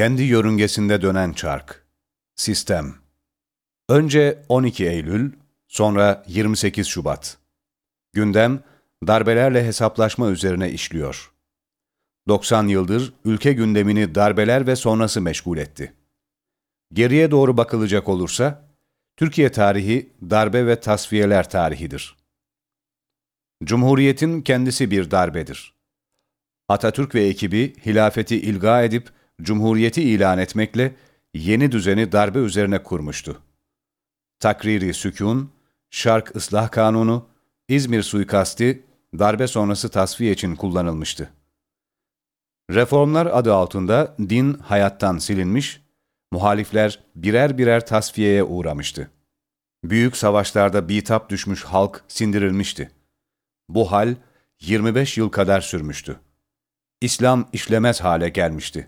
Kendi yörüngesinde dönen çark. Sistem. Önce 12 Eylül, sonra 28 Şubat. Gündem, darbelerle hesaplaşma üzerine işliyor. 90 yıldır ülke gündemini darbeler ve sonrası meşgul etti. Geriye doğru bakılacak olursa, Türkiye tarihi darbe ve tasfiyeler tarihidir. Cumhuriyetin kendisi bir darbedir. Atatürk ve ekibi hilafeti ilga edip Cumhuriyeti ilan etmekle yeni düzeni darbe üzerine kurmuştu. Takriri sükun, Şark ıslah kanunu, İzmir suikasti darbe sonrası tasfiye için kullanılmıştı. Reformlar adı altında din hayattan silinmiş, muhalifler birer birer tasfiyeye uğramıştı. Büyük savaşlarda bitap düşmüş halk sindirilmişti. Bu hal 25 yıl kadar sürmüştü. İslam işlemez hale gelmişti.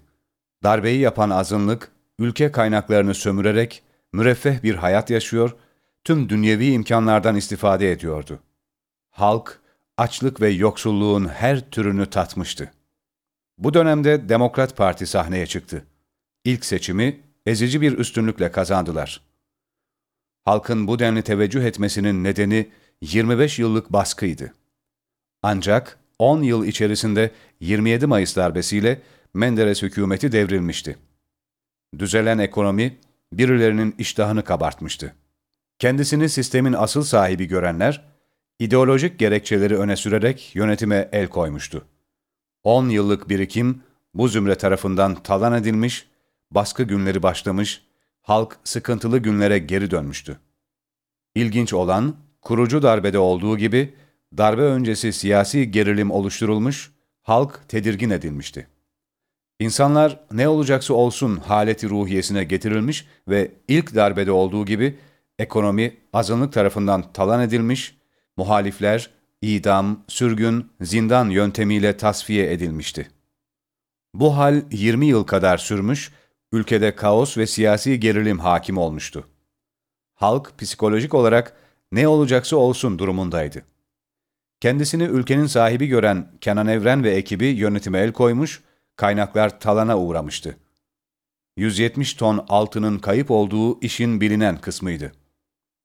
Darbeyi yapan azınlık, ülke kaynaklarını sömürerek müreffeh bir hayat yaşıyor, tüm dünyevi imkanlardan istifade ediyordu. Halk, açlık ve yoksulluğun her türünü tatmıştı. Bu dönemde Demokrat Parti sahneye çıktı. İlk seçimi ezici bir üstünlükle kazandılar. Halkın bu denli teveccüh etmesinin nedeni 25 yıllık baskıydı. Ancak 10 yıl içerisinde 27 Mayıs darbesiyle Menderes hükümeti devrilmişti. Düzelen ekonomi birilerinin iştahını kabartmıştı. Kendisini sistemin asıl sahibi görenler, ideolojik gerekçeleri öne sürerek yönetime el koymuştu. 10 yıllık birikim bu zümre tarafından talan edilmiş, baskı günleri başlamış, halk sıkıntılı günlere geri dönmüştü. İlginç olan, kurucu darbede olduğu gibi, darbe öncesi siyasi gerilim oluşturulmuş, halk tedirgin edilmişti. İnsanlar ne olacaksa olsun haleti ruhiyesine getirilmiş ve ilk darbede olduğu gibi ekonomi azınlık tarafından talan edilmiş, muhalifler idam, sürgün, zindan yöntemiyle tasfiye edilmişti. Bu hal 20 yıl kadar sürmüş, ülkede kaos ve siyasi gerilim hakim olmuştu. Halk psikolojik olarak ne olacaksa olsun durumundaydı. Kendisini ülkenin sahibi gören Kenan Evren ve ekibi yönetime el koymuş, kaynaklar talana uğramıştı. 170 ton altının kayıp olduğu işin bilinen kısmıydı.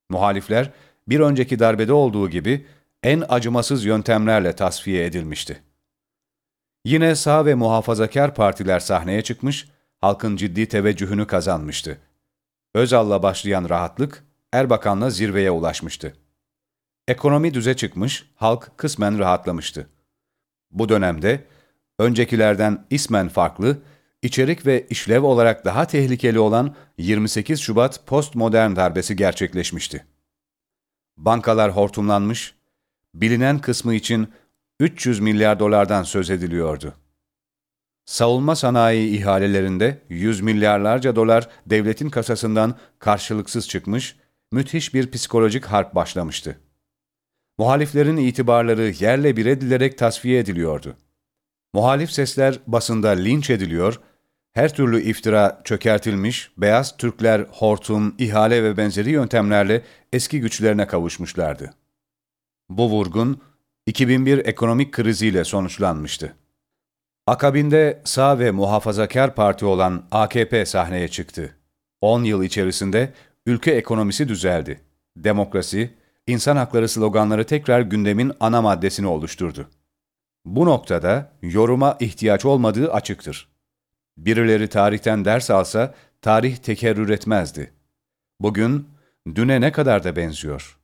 Muhalifler, bir önceki darbede olduğu gibi en acımasız yöntemlerle tasfiye edilmişti. Yine sağ ve muhafazakar partiler sahneye çıkmış, halkın ciddi teveccühünü kazanmıştı. Özal'la başlayan rahatlık, Erbakan'la zirveye ulaşmıştı. Ekonomi düze çıkmış, halk kısmen rahatlamıştı. Bu dönemde, öncekilerden ismen farklı, içerik ve işlev olarak daha tehlikeli olan 28 Şubat postmodern darbesi gerçekleşmişti. Bankalar hortumlanmış, bilinen kısmı için 300 milyar dolardan söz ediliyordu. Savunma sanayi ihalelerinde yüz milyarlarca dolar devletin kasasından karşılıksız çıkmış, müthiş bir psikolojik harp başlamıştı. Muhaliflerin itibarları yerle bir edilerek tasfiye ediliyordu. Muhalif sesler basında linç ediliyor, her türlü iftira çökertilmiş, beyaz Türkler hortum, ihale ve benzeri yöntemlerle eski güçlerine kavuşmuşlardı. Bu vurgun 2001 ekonomik kriziyle sonuçlanmıştı. Akabinde sağ ve muhafazakar parti olan AKP sahneye çıktı. 10 yıl içerisinde ülke ekonomisi düzeldi. Demokrasi, insan hakları sloganları tekrar gündemin ana maddesini oluşturdu. Bu noktada yoruma ihtiyaç olmadığı açıktır. Birileri tarihten ders alsa tarih tekerrür etmezdi. Bugün düne ne kadar da benziyor.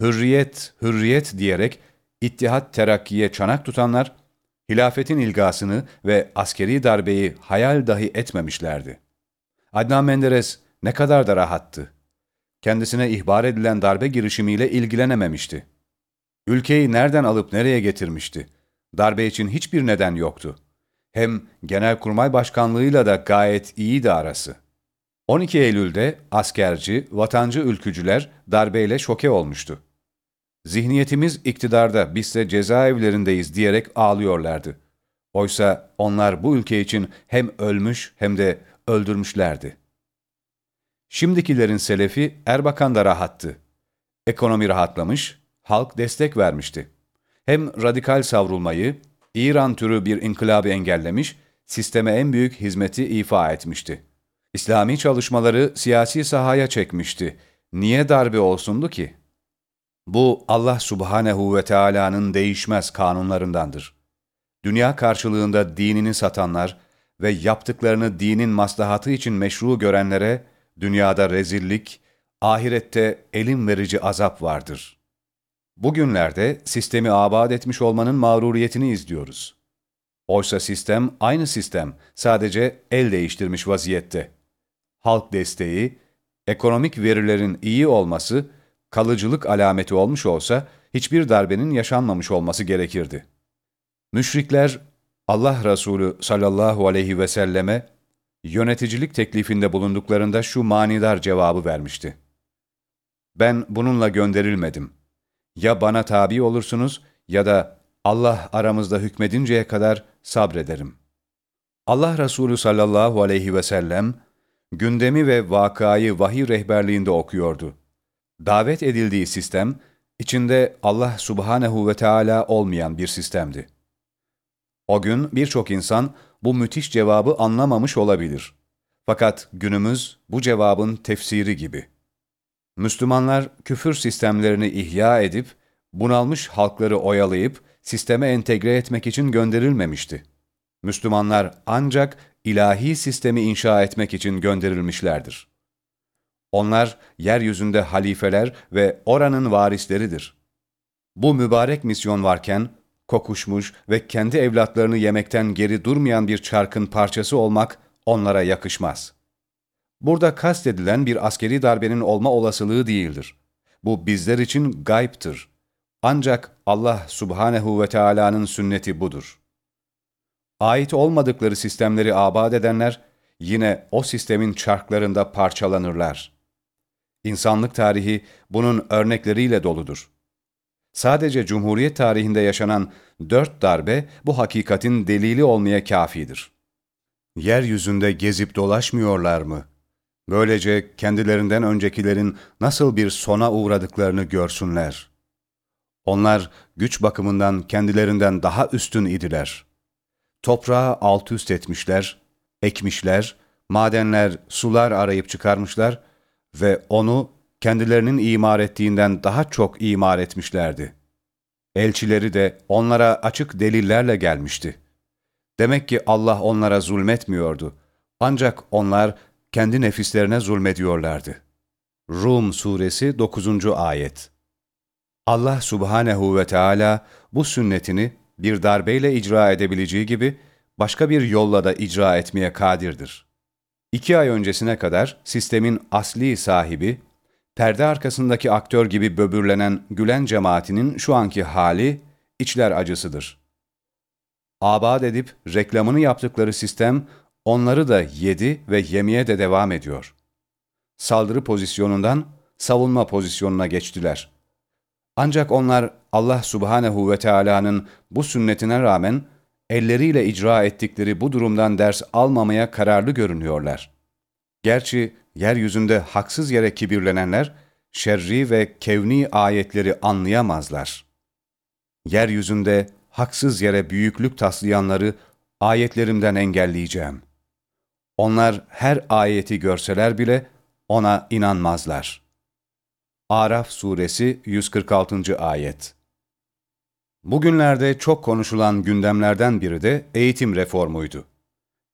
Hürriyet, hürriyet diyerek İttihat Terakki'ye çanak tutanlar, hilafetin ilgasını ve askeri darbeyi hayal dahi etmemişlerdi. Adnan Menderes ne kadar da rahattı. Kendisine ihbar edilen darbe girişimiyle ilgilenememişti. Ülkeyi nereden alıp nereye getirmişti? Darbe için hiçbir neden yoktu. Hem Genelkurmay Başkanlığı'yla da gayet iyiydi arası. 12 Eylül'de askerci, vatancı ülkücüler darbeyle şoke olmuştu. Zihniyetimiz iktidarda, bizse cezaevlerindeyiz diyerek ağlıyorlardı. Oysa onlar bu ülke için hem ölmüş hem de öldürmüşlerdi. Şimdikilerin selefi Erbakan da rahattı. Ekonomi rahatlamış, halk destek vermişti. Hem radikal savrulmayı, İran türü bir inkılabı engellemiş, sisteme en büyük hizmeti ifa etmişti. İslami çalışmaları siyasi sahaya çekmişti. Niye darbe olsundu ki? Bu Allah subhanehu ve Teala'nın değişmez kanunlarındandır. Dünya karşılığında dinini satanlar ve yaptıklarını dinin maslahatı için meşru görenlere dünyada rezillik, ahirette elim verici azap vardır. Bugünlerde sistemi abad etmiş olmanın mağruriyetini izliyoruz. Oysa sistem aynı sistem, sadece el değiştirmiş vaziyette. Halk desteği, ekonomik verilerin iyi olması, kalıcılık alameti olmuş olsa, hiçbir darbenin yaşanmamış olması gerekirdi. Müşrikler, Allah Resulü sallallahu aleyhi ve selleme, yöneticilik teklifinde bulunduklarında şu manidar cevabı vermişti. Ben bununla gönderilmedim. Ya bana tabi olursunuz ya da Allah aramızda hükmedinceye kadar sabrederim. Allah Resulü sallallahu aleyhi ve sellem, gündemi ve vakayı vahiy rehberliğinde okuyordu. Davet edildiği sistem, içinde Allah subhanehu ve Teala olmayan bir sistemdi. O gün birçok insan bu müthiş cevabı anlamamış olabilir. Fakat günümüz bu cevabın tefsiri gibi. Müslümanlar küfür sistemlerini ihya edip, bunalmış halkları oyalayıp, sisteme entegre etmek için gönderilmemişti. Müslümanlar ancak ilahi sistemi inşa etmek için gönderilmişlerdir. Onlar yeryüzünde halifeler ve oranın varisleridir. Bu mübarek misyon varken, kokuşmuş ve kendi evlatlarını yemekten geri durmayan bir çarkın parçası olmak onlara yakışmaz. Burada kastedilen bir askeri darbenin olma olasılığı değildir. Bu bizler için gayiptir. Ancak Allah subhanehu ve Teala'nın sünneti budur. Ait olmadıkları sistemleri abad edenler, yine o sistemin çarklarında parçalanırlar. İnsanlık tarihi bunun örnekleriyle doludur. Sadece Cumhuriyet tarihinde yaşanan dört darbe bu hakikatin delili olmaya kafidir. Yeryüzünde gezip dolaşmıyorlar mı? Böylece kendilerinden öncekilerin nasıl bir sona uğradıklarını görsünler. Onlar güç bakımından kendilerinden daha üstün idiler. Toprağı alt üst etmişler, ekmişler, madenler, sular arayıp çıkarmışlar ve onu kendilerinin imar ettiğinden daha çok imar etmişlerdi. Elçileri de onlara açık delillerle gelmişti. Demek ki Allah onlara zulmetmiyordu. Ancak onlar kendi nefislerine zulmediyorlardı. Rum Suresi 9. Ayet Allah Subhanehu ve Teala bu sünnetini bir darbeyle icra edebileceği gibi başka bir yolla da icra etmeye kadirdir. İki ay öncesine kadar sistemin asli sahibi, perde arkasındaki aktör gibi böbürlenen Gülen cemaatinin şu anki hali içler acısıdır. Abad edip reklamını yaptıkları sistem onları da yedi ve yemeye de devam ediyor. Saldırı pozisyonundan savunma pozisyonuna geçtiler. Ancak onlar Allah subhanehu ve Teala'nın bu sünnetine rağmen elleriyle icra ettikleri bu durumdan ders almamaya kararlı görünüyorlar. Gerçi yeryüzünde haksız yere kibirlenenler, şerri ve kevni ayetleri anlayamazlar. Yeryüzünde haksız yere büyüklük taslayanları ayetlerimden engelleyeceğim. Onlar her ayeti görseler bile ona inanmazlar. Araf Suresi 146. Ayet Bugünlerde çok konuşulan gündemlerden biri de eğitim reformuydu.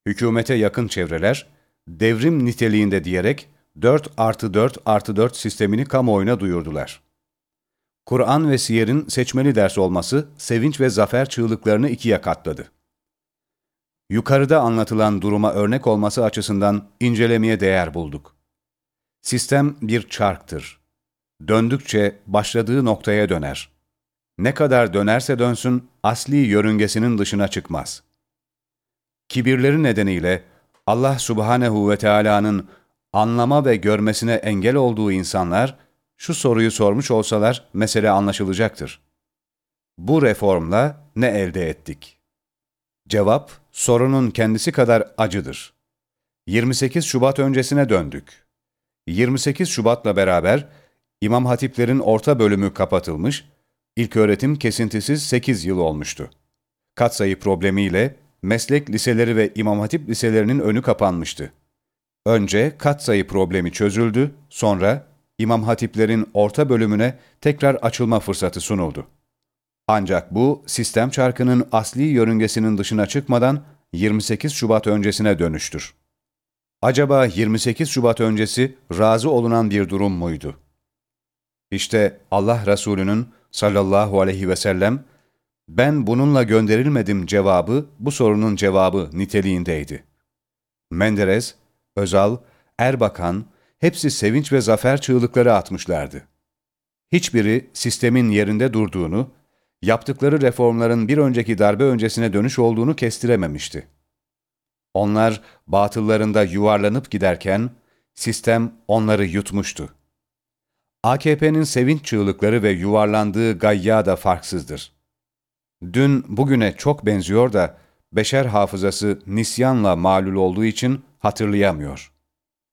Hükümete yakın çevreler, devrim niteliğinde diyerek 4 artı 4 artı 4 sistemini kamuoyuna duyurdular. Kur'an ve siyerin seçmeli ders olması sevinç ve zafer çığlıklarını ikiye katladı. Yukarıda anlatılan duruma örnek olması açısından incelemeye değer bulduk. Sistem bir çarktır. Döndükçe başladığı noktaya döner. Ne kadar dönerse dönsün asli yörüngesinin dışına çıkmaz. Kibirleri nedeniyle Allah subhanehu ve Teala'nın anlama ve görmesine engel olduğu insanlar, şu soruyu sormuş olsalar mesele anlaşılacaktır. Bu reformla ne elde ettik? Cevap, sorunun kendisi kadar acıdır. 28 Şubat öncesine döndük. 28 Şubat'la beraber İmam Hatiplerin orta bölümü kapatılmış, ilk öğretim kesintisiz 8 yıl olmuştu. Katsayı problemiyle meslek liseleri ve İmam Hatip liselerinin önü kapanmıştı. Önce katsayı problemi çözüldü, sonra İmam Hatiplerin orta bölümüne tekrar açılma fırsatı sunuldu. Ancak bu sistem çarkının asli yörüngesinin dışına çıkmadan 28 Şubat öncesine dönüştür. Acaba 28 Şubat öncesi razı olunan bir durum muydu? İşte Allah Resulü'nün sallallahu aleyhi ve sellem ben bununla gönderilmedim cevabı bu sorunun cevabı niteliğindeydi. Menderes, Özal, Erbakan hepsi sevinç ve zafer çığlıkları atmışlardı. Hiçbiri sistemin yerinde durduğunu, yaptıkları reformların bir önceki darbe öncesine dönüş olduğunu kestirememişti. Onlar batıllarında yuvarlanıp giderken sistem onları yutmuştu. AKP'nin sevinç çığlıkları ve yuvarlandığı gayya da farksızdır. Dün bugüne çok benziyor da beşer hafızası nisyanla malul olduğu için hatırlayamıyor.